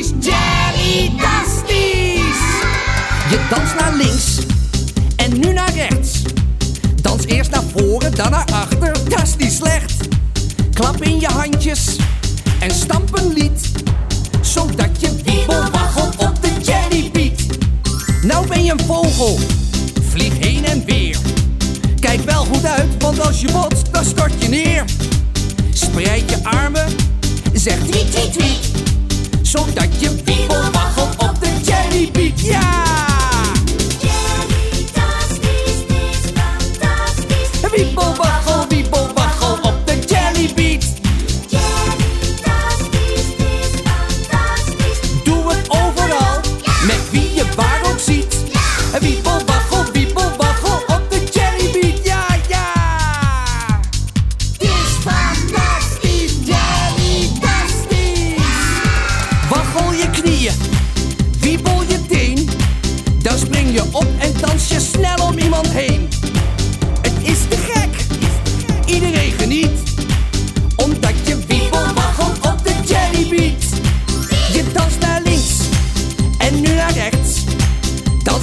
Jelly-tastisch, jelly-tastisch. Je danst naar links en nu naar rechts. Dans eerst naar voren, dan naar achter, dat is slecht. Klap in je handjes en stamp een lied. Zodat je wiebel op de jellybeat. Nou ben je een vogel, vlieg heen en weer. Kijk wel goed uit, want als je botst, dan stort je neer. Spreid je armen, zeg tweet, tweet, tweet. Zodat Yeah!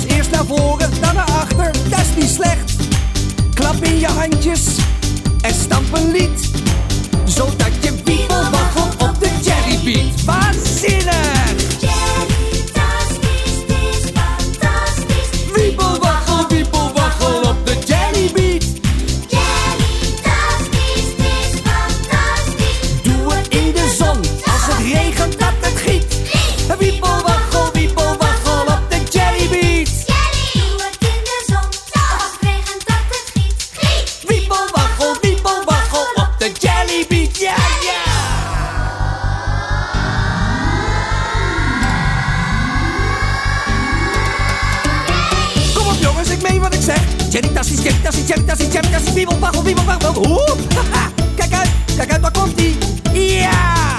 Eerst naar voren, dan naar achter, dat is niet slecht. Klap in je handjes en stamp een lied. Cheritas, cheritas, cheritas, cheritas, piemel, waggel, piemel, waggel. Oeh, haha, kijk uit, kijk uit, waar komt hij? Ja!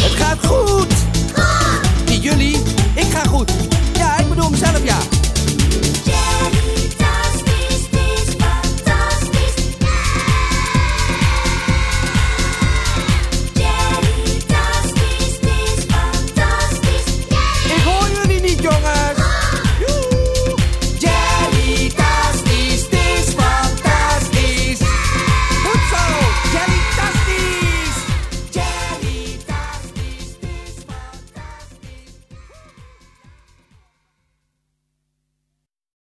Het gaat goed! Goed! Niet jullie, ik ga goed. Ja, ik bedoel mezelf, ja.